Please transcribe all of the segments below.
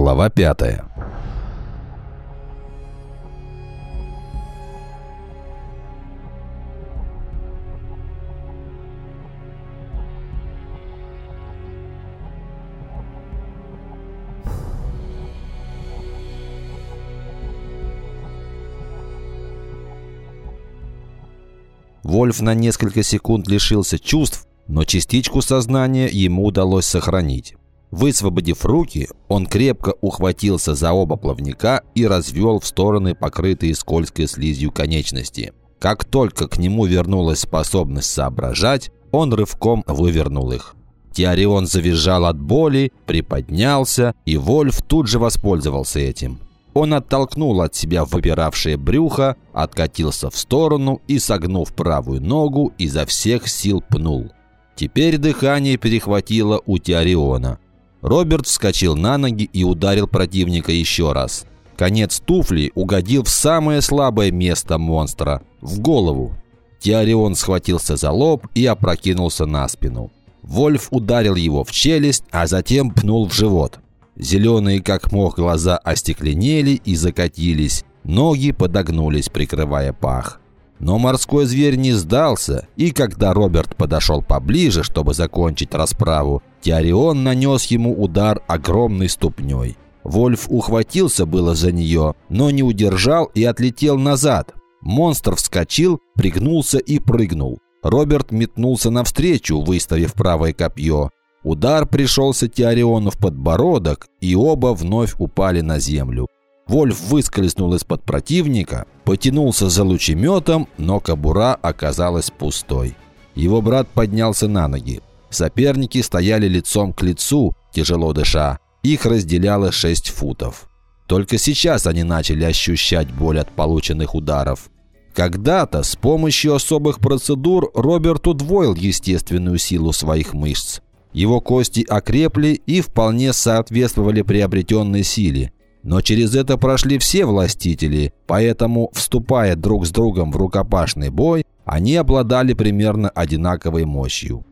Глава пятая. Вольф на несколько секунд лишился чувств, но частичку сознания ему удалось сохранить. Высвободив руки, он крепко ухватился за оба плавника и развел в стороны покрытые скользкой слизью конечности. Как только к нему вернулась способность соображать, он рывком вывернул их. Теорион завизжал от боли, приподнялся, и Вольф тут же воспользовался этим. Он оттолкнул от себя выпиравшее брюхо, откатился в сторону и, согнув правую ногу, изо всех сил пнул. Теперь дыхание перехватило у Теориона. Роберт вскочил на ноги и ударил противника еще раз. Конец туфли угодил в самое слабое место монстра – в голову. Теорион схватился за лоб и опрокинулся на спину. Вольф ударил его в челюсть, а затем пнул в живот. Зеленые как мох глаза остекленели и закатились, ноги подогнулись, прикрывая пах. Но морской зверь не сдался, и когда Роберт подошел поближе, чтобы закончить расправу, Теорион нанес ему удар огромной ступней. Вольф ухватился было за нее, но не удержал и отлетел назад. Монстр вскочил, пригнулся и прыгнул. Роберт метнулся навстречу, выставив правое копье. Удар пришелся Теориону в подбородок, и оба вновь упали на землю. Вольф выскользнул из-под противника, потянулся за лучеметом, но кобура оказалась пустой. Его брат поднялся на ноги. Соперники стояли лицом к лицу, тяжело дыша. Их разделяло 6 футов. Только сейчас они начали ощущать боль от полученных ударов. Когда-то с помощью особых процедур Роберт удвоил естественную силу своих мышц. Его кости окрепли и вполне соответствовали приобретенной силе. Но через это прошли все властители, поэтому, вступая друг с другом в рукопашный бой, они обладали примерно одинаковой мощью.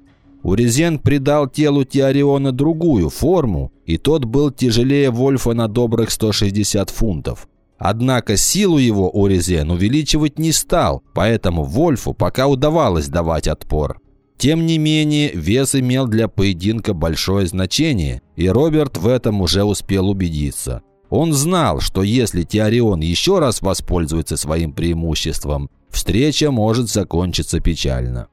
Урезен придал телу Теориона другую форму, и тот был тяжелее Вольфа на добрых 160 фунтов. Однако силу его Урезен увеличивать не стал, поэтому Вольфу пока удавалось давать отпор. Тем не менее, вес имел для поединка большое значение, и Роберт в этом уже успел убедиться. Он знал, что если Теорион еще раз воспользуется своим преимуществом, встреча может закончиться печально.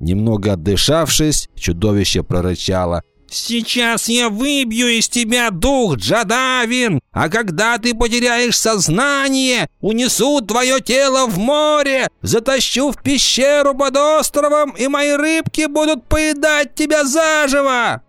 Немного отдышавшись, чудовище прорычало. «Сейчас я выбью из тебя дух, Джадавин, а когда ты потеряешь сознание, унесу твое тело в море, затащу в пещеру под островом, и мои рыбки будут поедать тебя заживо!»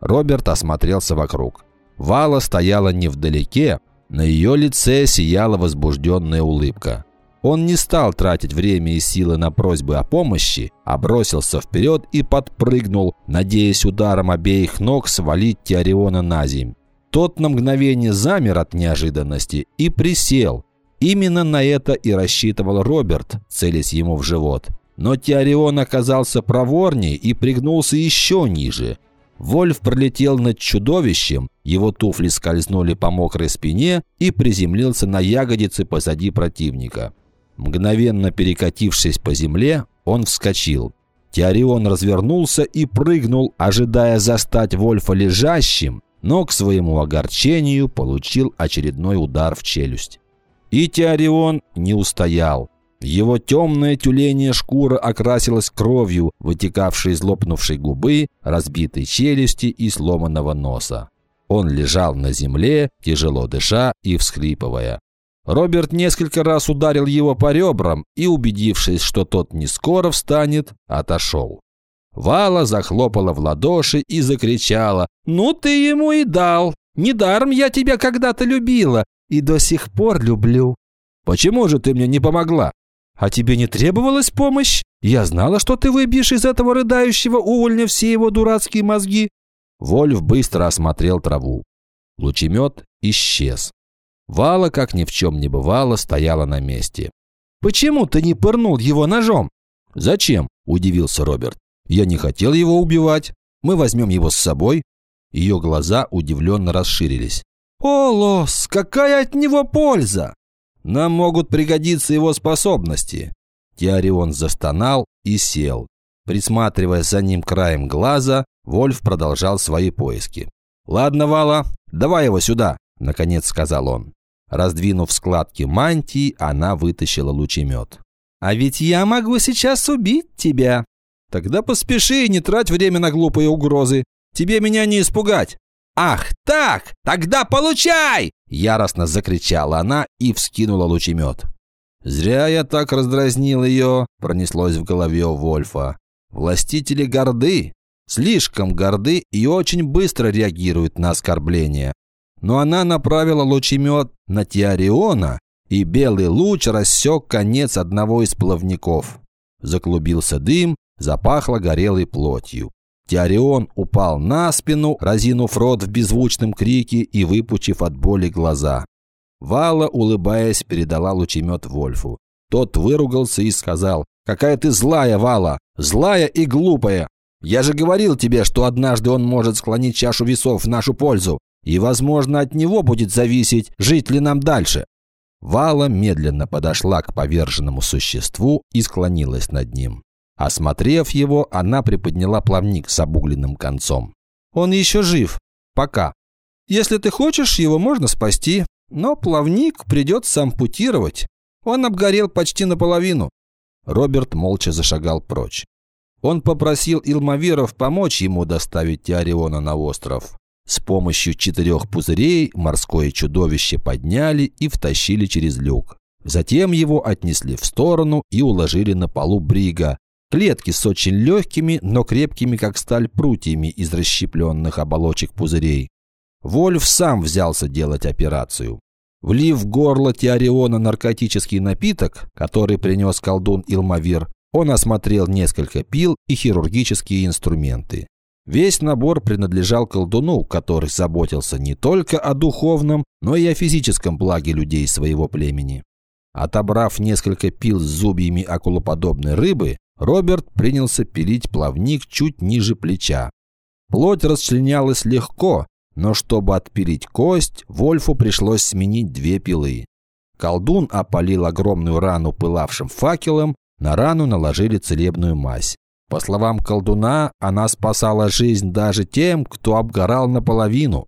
Роберт осмотрелся вокруг. Вала стояла невдалеке, на ее лице сияла возбужденная улыбка. Он не стал тратить время и силы на просьбы о помощи, а бросился вперед и подпрыгнул, надеясь ударом обеих ног свалить Теориона на земь. Тот на мгновение замер от неожиданности и присел. Именно на это и рассчитывал Роберт, целясь ему в живот. Но Теорион оказался проворнее и пригнулся еще ниже. Вольф пролетел над чудовищем, его туфли скользнули по мокрой спине и приземлился на ягодицы позади противника. Мгновенно перекатившись по земле, он вскочил. Теорион развернулся и прыгнул, ожидая застать Вольфа лежащим, но к своему огорчению получил очередной удар в челюсть. И Теорион не устоял. Его темная тюленья шкура окрасилась кровью, вытекавшей из лопнувшей губы, разбитой челюсти и сломанного носа. Он лежал на земле, тяжело дыша и всхлипывая. Роберт несколько раз ударил его по ребрам и, убедившись, что тот не скоро встанет, отошел. Вала захлопала в ладоши и закричала «Ну ты ему и дал! Недаром я тебя когда-то любила и до сих пор люблю!» «Почему же ты мне не помогла?» А тебе не требовалась помощь? Я знала, что ты выбьешь из этого рыдающего увольня все его дурацкие мозги». Вольф быстро осмотрел траву. Лучемет исчез. Вала, как ни в чем не бывало, стояла на месте. «Почему ты не пырнул его ножом?» «Зачем?» – удивился Роберт. «Я не хотел его убивать. Мы возьмем его с собой». Ее глаза удивленно расширились. «О, Лос, какая от него польза!» «Нам могут пригодиться его способности». Теорион застонал и сел. Присматривая за ним краем глаза, Вольф продолжал свои поиски. «Ладно, Вала, давай его сюда», – наконец сказал он. Раздвинув складки мантии, она вытащила лучемет. «А ведь я могу сейчас убить тебя!» «Тогда поспеши и не трать время на глупые угрозы. Тебе меня не испугать!» «Ах так! Тогда получай!» Яростно закричала она и вскинула лучемет. «Зря я так раздразнил ее», – пронеслось в голове у Вольфа. «Властители горды, слишком горды и очень быстро реагируют на оскорбления. Но она направила лучемет на Теориона, и белый луч рассек конец одного из плавников. Заклубился дым, запахло горелой плотью. Теорион упал на спину, разинув рот в беззвучном крике и выпучив от боли глаза. Вала, улыбаясь, передала лучемет Вольфу. Тот выругался и сказал, «Какая ты злая, Вала! Злая и глупая! Я же говорил тебе, что однажды он может склонить чашу весов в нашу пользу, и, возможно, от него будет зависеть, жить ли нам дальше». Вала медленно подошла к поверженному существу и склонилась над ним. Осмотрев его, она приподняла плавник с обугленным концом. «Он еще жив. Пока. Если ты хочешь, его можно спасти, но плавник придется ампутировать. Он обгорел почти наполовину». Роберт молча зашагал прочь. Он попросил Илмавиров помочь ему доставить Теориона на остров. С помощью четырех пузырей морское чудовище подняли и втащили через люк. Затем его отнесли в сторону и уложили на полу брига, Клетки с очень легкими, но крепкими, как сталь, прутьями из расщепленных оболочек пузырей. Вольф сам взялся делать операцию. Влив в горло Теориона наркотический напиток, который принес колдун Илмавир, он осмотрел несколько пил и хирургические инструменты. Весь набор принадлежал колдуну, который заботился не только о духовном, но и о физическом благе людей своего племени. Отобрав несколько пил с зубьями акулоподобной рыбы, Роберт принялся пилить плавник чуть ниже плеча. Плоть расчленялась легко, но чтобы отпилить кость, Вольфу пришлось сменить две пилы. Колдун опалил огромную рану пылавшим факелом, на рану наложили целебную мазь. По словам колдуна, она спасала жизнь даже тем, кто обгорал наполовину.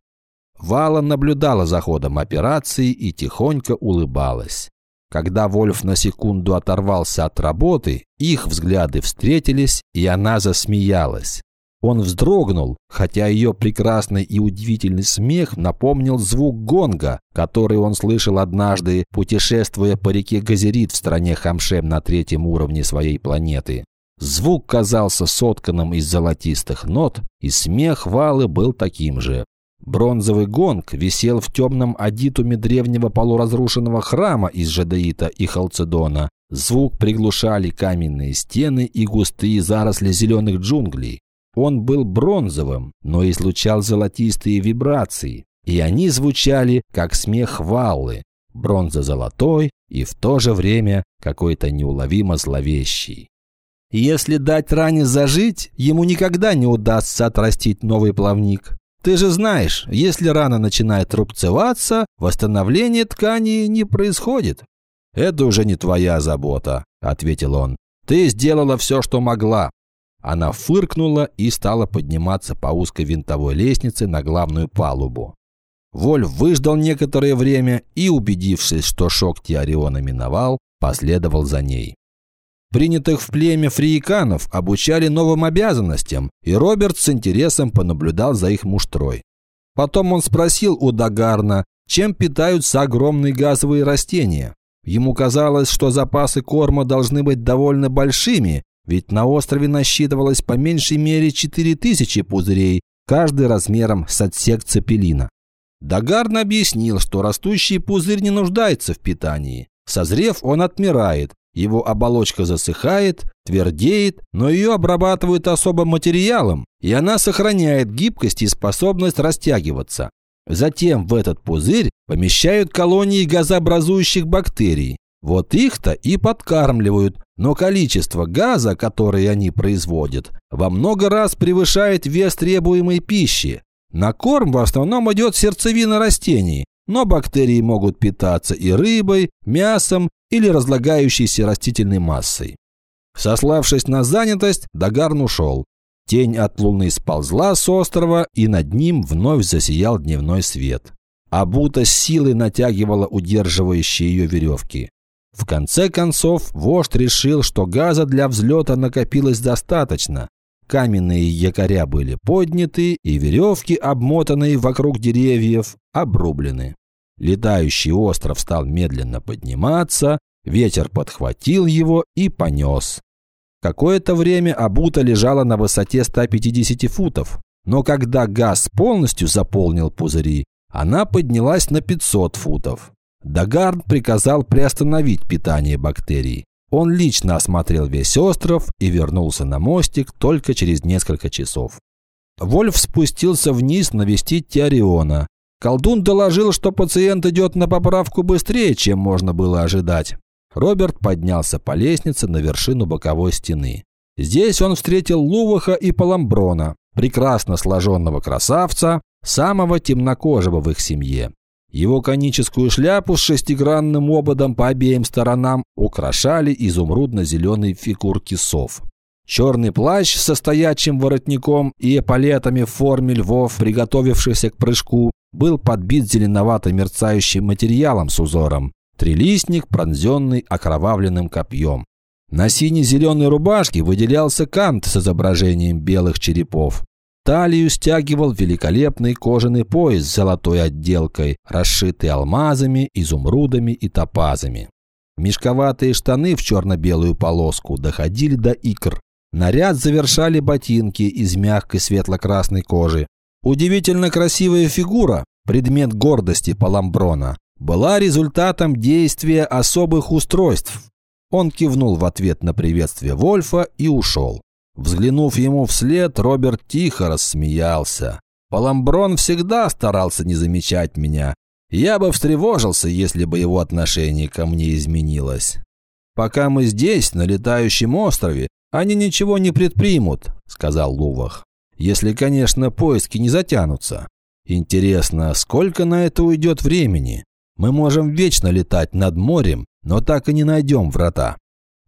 Вала наблюдала за ходом операции и тихонько улыбалась. Когда Вольф на секунду оторвался от работы, их взгляды встретились, и она засмеялась. Он вздрогнул, хотя ее прекрасный и удивительный смех напомнил звук гонга, который он слышал однажды, путешествуя по реке Газерит в стране Хамшем на третьем уровне своей планеты. Звук казался сотканным из золотистых нот, и смех Валы был таким же. Бронзовый гонг висел в темном адитуме древнего полуразрушенного храма из Жадаита и Халцедона. Звук приглушали каменные стены и густые заросли зеленых джунглей. Он был бронзовым, но излучал золотистые вибрации, и они звучали, как смех Валлы, бронза золотой и в то же время какой-то неуловимо зловещий. Если дать ране зажить, ему никогда не удастся отрастить новый плавник. Ты же знаешь, если рана начинает рубцеваться, восстановление ткани не происходит. Это уже не твоя забота, ответил он. Ты сделала все, что могла. Она фыркнула и стала подниматься по узкой винтовой лестнице на главную палубу. Вольф выждал некоторое время и, убедившись, что шок Теориона миновал, последовал за ней. Принятых в племя фрииканов обучали новым обязанностям, и Роберт с интересом понаблюдал за их муштрой. Потом он спросил у Дагарна, чем питаются огромные газовые растения. Ему казалось, что запасы корма должны быть довольно большими, ведь на острове насчитывалось по меньшей мере 4000 пузырей, каждый размером с отсек цепелина. Дагарн объяснил, что растущий пузырь не нуждается в питании. Созрев, он отмирает, его оболочка засыхает, твердеет, но ее обрабатывают особым материалом, и она сохраняет гибкость и способность растягиваться. Затем в этот пузырь помещают колонии газообразующих бактерий. Вот их-то и подкармливают, но количество газа, которое они производят, во много раз превышает вес требуемой пищи. На корм в основном идет сердцевина растений, но бактерии могут питаться и рыбой, мясом или разлагающейся растительной массой. Сославшись на занятость, Дагарн ушел. Тень от луны сползла с острова, и над ним вновь засиял дневной свет. Абута с силой натягивала удерживающие ее веревки. В конце концов, вождь решил, что газа для взлета накопилось достаточно. Каменные якоря были подняты, и веревки, обмотанные вокруг деревьев, обрублены. Летающий остров стал медленно подниматься, ветер подхватил его и понес. Какое-то время Абута лежала на высоте 150 футов, но когда газ полностью заполнил пузыри, она поднялась на 500 футов. Дагард приказал приостановить питание бактерий. Он лично осмотрел весь остров и вернулся на мостик только через несколько часов. Вольф спустился вниз навестить Теориона. Колдун доложил, что пациент идет на поправку быстрее, чем можно было ожидать. Роберт поднялся по лестнице на вершину боковой стены. Здесь он встретил Луваха и Паламброна, прекрасно сложенного красавца, самого темнокожего в их семье. Его коническую шляпу с шестигранным ободом по обеим сторонам украшали изумрудно-зеленые фигурки сов. Черный плащ со стоячим воротником и эполетами в форме львов, приготовившихся к прыжку, был подбит зеленовато-мерцающим материалом с узором. Трилистник, пронзенный окровавленным копьем. На сине-зеленой рубашке выделялся кант с изображением белых черепов. Талию стягивал великолепный кожаный пояс с золотой отделкой, расшитый алмазами, изумрудами и топазами. Мешковатые штаны в черно-белую полоску доходили до икр. Наряд завершали ботинки из мягкой светло-красной кожи. Удивительно красивая фигура, предмет гордости Паламброна, была результатом действия особых устройств. Он кивнул в ответ на приветствие Вольфа и ушел. Взглянув ему вслед, Роберт тихо рассмеялся. Паламброн всегда старался не замечать меня. Я бы встревожился, если бы его отношение ко мне изменилось. «Пока мы здесь, на летающем острове, они ничего не предпримут», — сказал Лувах. «Если, конечно, поиски не затянутся. Интересно, сколько на это уйдет времени? Мы можем вечно летать над морем, но так и не найдем врата».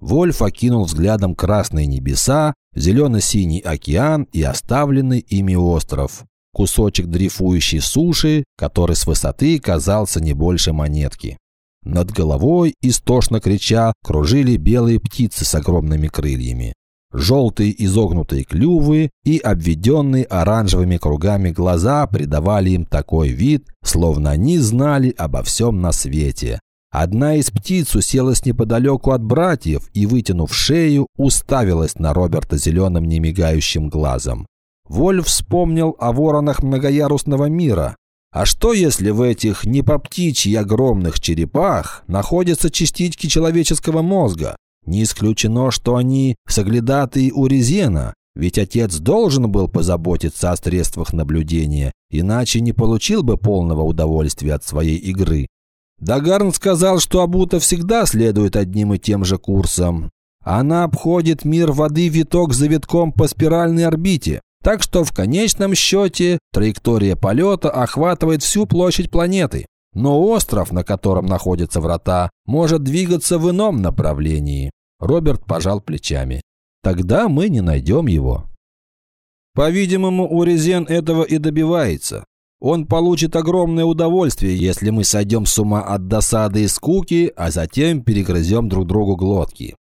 Вольф окинул взглядом красные небеса, зелено-синий океан и оставленный ими остров. Кусочек дрейфующей суши, который с высоты казался не больше монетки. Над головой, истошно крича, кружили белые птицы с огромными крыльями. Желтые изогнутые клювы и обведенные оранжевыми кругами глаза придавали им такой вид, словно они знали обо всем на свете, Одна из птиц уселась неподалеку от братьев и, вытянув шею, уставилась на Роберта зеленым немигающим глазом. Вольф вспомнил о воронах многоярусного мира. А что, если в этих не по птичьи огромных черепах находятся частички человеческого мозга? Не исключено, что они соглядатые у Резена, ведь отец должен был позаботиться о средствах наблюдения, иначе не получил бы полного удовольствия от своей игры. Дагарн сказал, что Абута всегда следует одним и тем же курсом. Она обходит мир воды виток за витком по спиральной орбите, так что в конечном счете траектория полета охватывает всю площадь планеты. Но остров, на котором находятся врата, может двигаться в ином направлении. Роберт пожал плечами. Тогда мы не найдем его. По-видимому, Урезен этого и добивается. Он получит огромное удовольствие, если мы сойдем с ума от досады и скуки, а затем перегрызем друг другу глотки.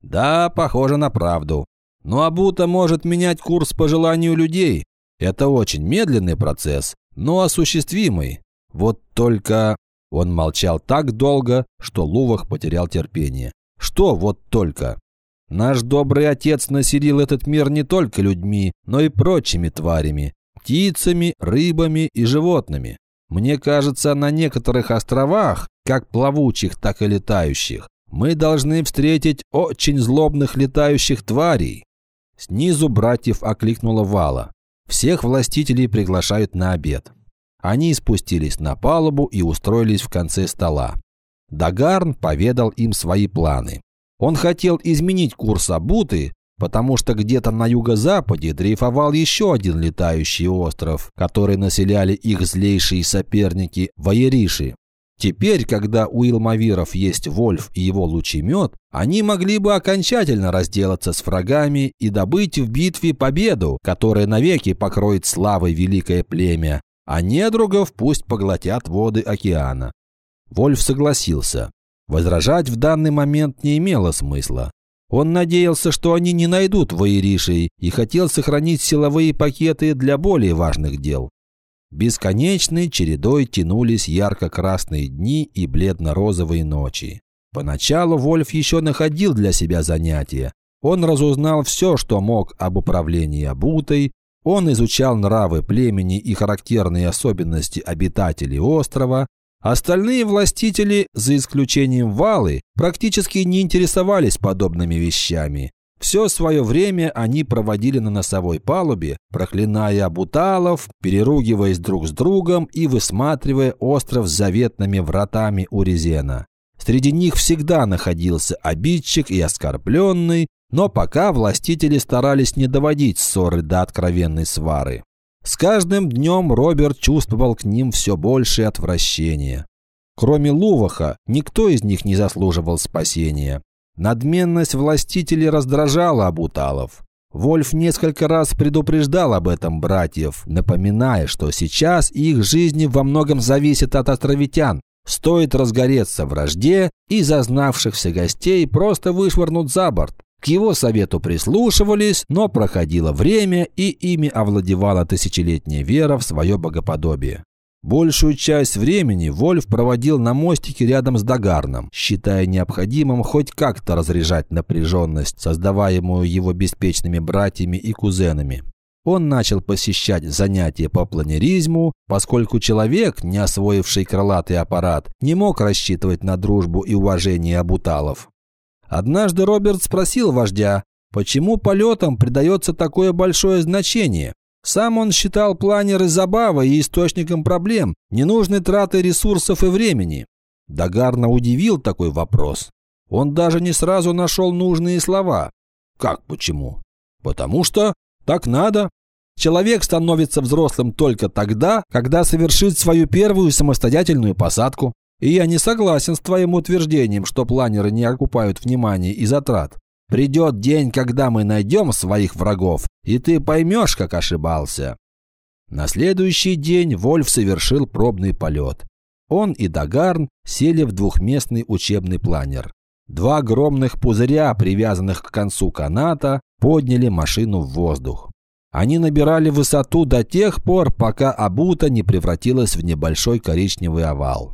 Да, похоже на правду. Но Абута может менять курс по желанию людей. Это очень медленный процесс, но осуществимый. Вот только... Он молчал так долго, что Лувах потерял терпение. Что вот только? Наш добрый отец населил этот мир не только людьми, но и прочими тварями птицами, рыбами и животными. Мне кажется, на некоторых островах, как плавучих, так и летающих, мы должны встретить очень злобных летающих тварей. Снизу братьев окликнула Вала. Всех властителей приглашают на обед. Они спустились на палубу и устроились в конце стола. Дагарн поведал им свои планы. Он хотел изменить курс Абуты, потому что где-то на юго-западе дрейфовал еще один летающий остров, который населяли их злейшие соперники – Ваериши. Теперь, когда у Илмавиров есть Вольф и его лучемет, они могли бы окончательно разделаться с врагами и добыть в битве победу, которая навеки покроет славой великое племя, а недругов пусть поглотят воды океана. Вольф согласился. Возражать в данный момент не имело смысла. Он надеялся, что они не найдут Ваиришей и хотел сохранить силовые пакеты для более важных дел. Бесконечной чередой тянулись ярко-красные дни и бледно-розовые ночи. Поначалу Вольф еще находил для себя занятия. Он разузнал все, что мог об управлении обутой, он изучал нравы племени и характерные особенности обитателей острова. Остальные властители, за исключением Валы, практически не интересовались подобными вещами. Все свое время они проводили на носовой палубе, проклиная абуталов, переругиваясь друг с другом и высматривая остров с заветными вратами у Резена. Среди них всегда находился обидчик и оскорбленный, но пока властители старались не доводить ссоры до откровенной свары. С каждым днем Роберт чувствовал к ним все большее отвращение. Кроме Луваха, никто из них не заслуживал спасения. Надменность властителей раздражала Абуталов. Вольф несколько раз предупреждал об этом братьев, напоминая, что сейчас их жизни во многом зависят от островитян. Стоит разгореться вражде, и зазнавшихся гостей просто вышвырнут за борт. К его совету прислушивались, но проходило время, и ими овладевала тысячелетняя вера в свое богоподобие. Большую часть времени Вольф проводил на мостике рядом с Дагарном, считая необходимым хоть как-то разряжать напряженность, создаваемую его беспечными братьями и кузенами. Он начал посещать занятия по планеризму, поскольку человек, не освоивший крылатый аппарат, не мог рассчитывать на дружбу и уважение абуталов. Однажды Роберт спросил вождя, почему полетам придается такое большое значение, сам он считал планеры забавой и источником проблем, ненужной траты ресурсов и времени. Дагарна удивил такой вопрос. Он даже не сразу нашел нужные слова. Как почему? Потому что так надо. Человек становится взрослым только тогда, когда совершит свою первую самостоятельную посадку. И я не согласен с твоим утверждением, что планеры не окупают внимания и затрат. Придет день, когда мы найдем своих врагов, и ты поймешь, как ошибался». На следующий день Вольф совершил пробный полет. Он и Дагарн сели в двухместный учебный планер. Два огромных пузыря, привязанных к концу каната, подняли машину в воздух. Они набирали высоту до тех пор, пока Абута не превратилась в небольшой коричневый овал.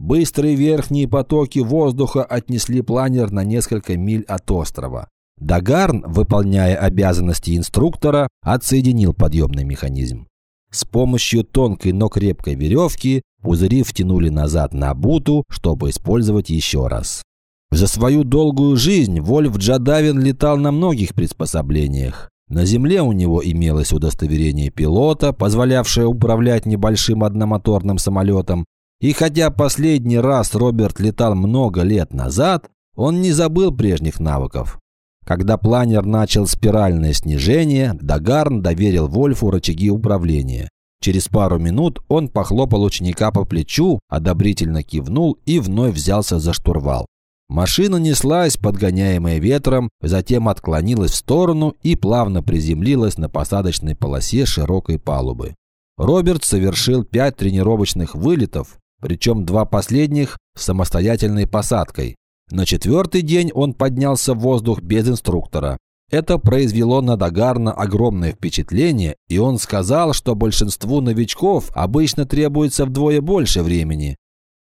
Быстрые верхние потоки воздуха отнесли планер на несколько миль от острова. Дагарн, выполняя обязанности инструктора, отсоединил подъемный механизм. С помощью тонкой, но крепкой веревки пузыри втянули назад на буту, чтобы использовать еще раз. За свою долгую жизнь Вольф Джадавин летал на многих приспособлениях. На земле у него имелось удостоверение пилота, позволявшее управлять небольшим одномоторным самолетом, и хотя последний раз Роберт летал много лет назад, он не забыл прежних навыков. Когда планер начал спиральное снижение, Дагарн доверил Вольфу рычаги управления. Через пару минут он похлопал ученика по плечу, одобрительно кивнул и вновь взялся за штурвал. Машина неслась, подгоняемая ветром, затем отклонилась в сторону и плавно приземлилась на посадочной полосе широкой палубы. Роберт совершил пять тренировочных вылетов, причем два последних с самостоятельной посадкой. На четвертый день он поднялся в воздух без инструктора. Это произвело на Дагарна огромное впечатление, и он сказал, что большинству новичков обычно требуется вдвое больше времени.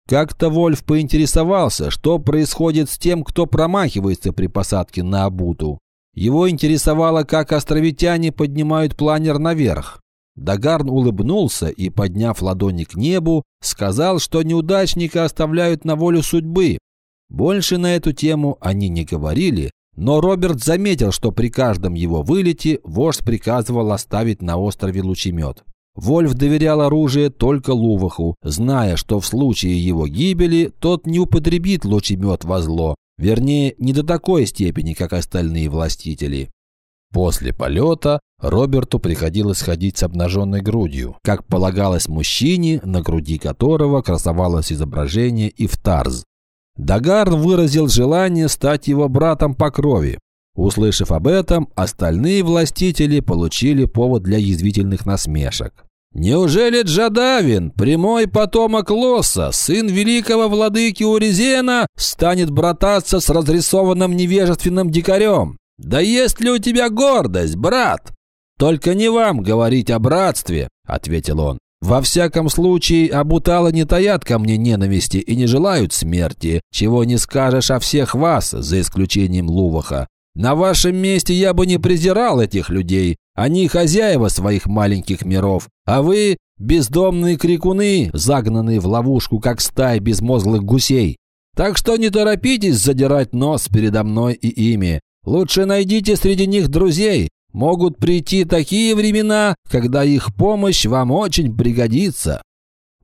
Как-то Вольф поинтересовался, что происходит с тем, кто промахивается при посадке на Абуту. Его интересовало, как островитяне поднимают планер наверх. Дагарн улыбнулся и, подняв ладони к небу, сказал, что неудачника оставляют на волю судьбы. Больше на эту тему они не говорили, но Роберт заметил, что при каждом его вылете вождь приказывал оставить на острове лучемет. Вольф доверял оружие только Луваху, зная, что в случае его гибели тот не употребит лучемет во зло, вернее, не до такой степени, как остальные властители. После полета Роберту приходилось ходить с обнаженной грудью, как полагалось мужчине, на груди которого красовалось изображение Ифтарз. Дагар выразил желание стать его братом по крови. Услышав об этом, остальные властители получили повод для язвительных насмешек. Неужели Джадавин, прямой потомок Лоса, сын великого владыки Уризена, станет брататься с разрисованным невежественным дикарем? Да есть ли у тебя гордость, брат? Только не вам говорить о братстве, ответил он. Во всяком случае, Абутала не таят ко мне ненависти и не желают смерти, чего не скажешь о всех вас, за исключением Луваха. На вашем месте я бы не презирал этих людей, они хозяева своих маленьких миров, а вы – бездомные крикуны, загнанные в ловушку, как стая безмозглых гусей. Так что не торопитесь задирать нос передо мной и ими. Лучше найдите среди них друзей. Могут прийти такие времена, когда их помощь вам очень пригодится».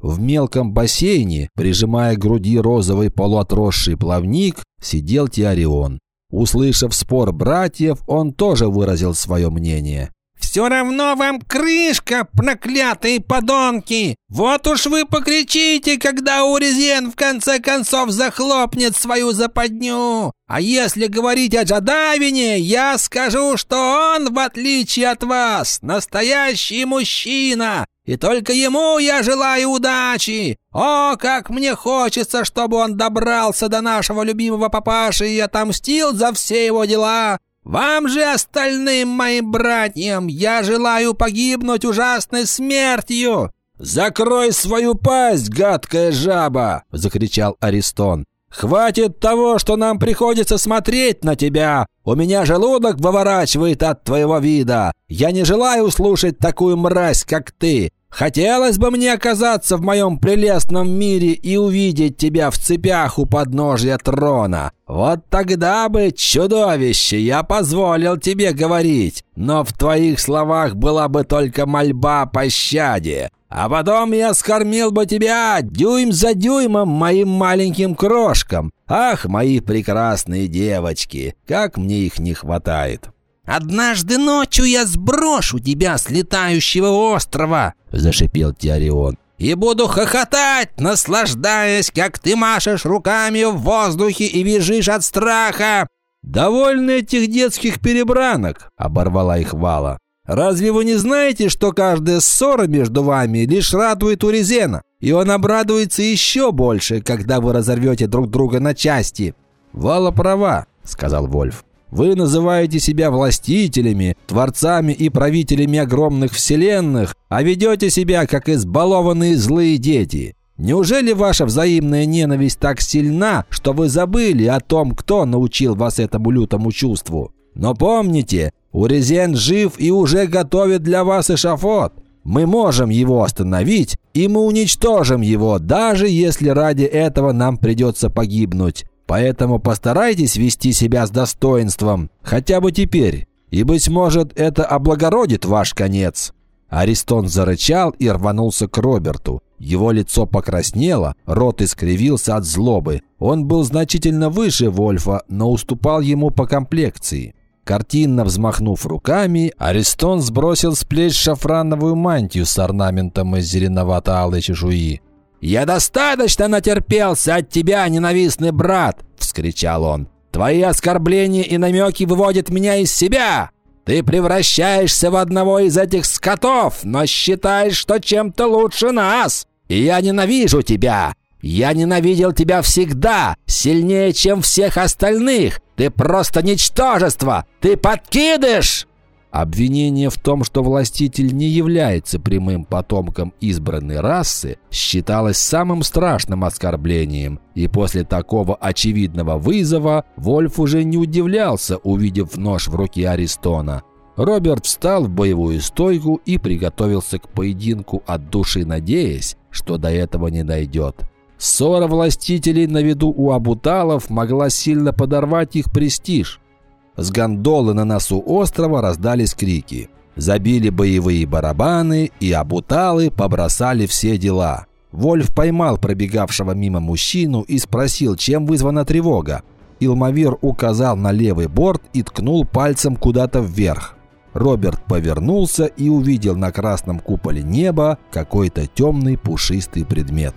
В мелком бассейне, прижимая к груди розовый полуотросший плавник, сидел Теорион. Услышав спор братьев, он тоже выразил свое мнение. «Все равно вам крышка, проклятые подонки! Вот уж вы покричите, когда Урезен в конце концов захлопнет свою западню! А если говорить о Джадавине, я скажу, что он, в отличие от вас, настоящий мужчина, и только ему я желаю удачи! О, как мне хочется, чтобы он добрался до нашего любимого папаши и отомстил за все его дела! Вам же, остальным моим братьям, я желаю погибнуть ужасной смертью!» «Закрой свою пасть, гадкая жаба!» – закричал Аристон. «Хватит того, что нам приходится смотреть на тебя! У меня желудок выворачивает от твоего вида! Я не желаю слушать такую мразь, как ты! Хотелось бы мне оказаться в моем прелестном мире и увидеть тебя в цепях у подножия трона. Вот тогда бы, чудовище, я позволил тебе говорить, но в твоих словах была бы только мольба о пощаде. А потом я скормил бы тебя дюйм за дюймом моим маленьким крошкам. Ах, мои прекрасные девочки, как мне их не хватает. «Однажды ночью я сброшу тебя с летающего острова!» – зашипел Тиарион. «И буду хохотать, наслаждаясь, как ты машешь руками в воздухе и визжишь от страха!» «Довольны этих детских перебранок!» – оборвала их Вала. «Разве вы не знаете, что каждая ссора между вами лишь радует Урезена, и он обрадуется еще больше, когда вы разорвете друг друга на части?» «Вала права», – сказал Вольф. Вы называете себя властителями, творцами и правителями огромных вселенных, а ведете себя, как избалованные злые дети. Неужели ваша взаимная ненависть так сильна, что вы забыли о том, кто научил вас этому лютому чувству? Но помните, Урезен жив и уже готовит для вас эшафот. Мы можем его остановить, и мы уничтожим его, даже если ради этого нам придется погибнуть. Поэтому постарайтесь вести себя с достоинством, хотя бы теперь, и, быть может, это облагородит ваш конец». Аристон зарычал и рванулся к Роберту. Его лицо покраснело, рот искривился от злобы. Он был значительно выше Вольфа, но уступал ему по комплекции. Картинно взмахнув руками, Аристон сбросил с плеч шафрановую мантию с орнаментом из зеленовато-алой чешуи. «Я достаточно натерпелся от тебя, ненавистный брат!» – вскричал он. «Твои оскорбления и намеки выводят меня из себя! Ты превращаешься в одного из этих скотов, но считаешь, что чем-то лучше нас! И я ненавижу тебя! Я ненавидел тебя всегда, сильнее, чем всех остальных! Ты просто ничтожество! Ты подкидыш!» Обвинение в том, что властитель не является прямым потомком избранной расы, считалось самым страшным оскорблением, и после такого очевидного вызова Вольф уже не удивлялся, увидев нож в руке Аристона. Роберт встал в боевую стойку и приготовился к поединку от души, надеясь, что до этого не дойдет. Ссора властителей на виду у Абуталов могла сильно подорвать их престиж – с гондолы на носу острова раздались крики. Забили боевые барабаны, и абуталы побросали все дела. Вольф поймал пробегавшего мимо мужчину и спросил, чем вызвана тревога. Илмавир указал на левый борт и ткнул пальцем куда-то вверх. Роберт повернулся и увидел на красном куполе неба какой-то темный пушистый предмет.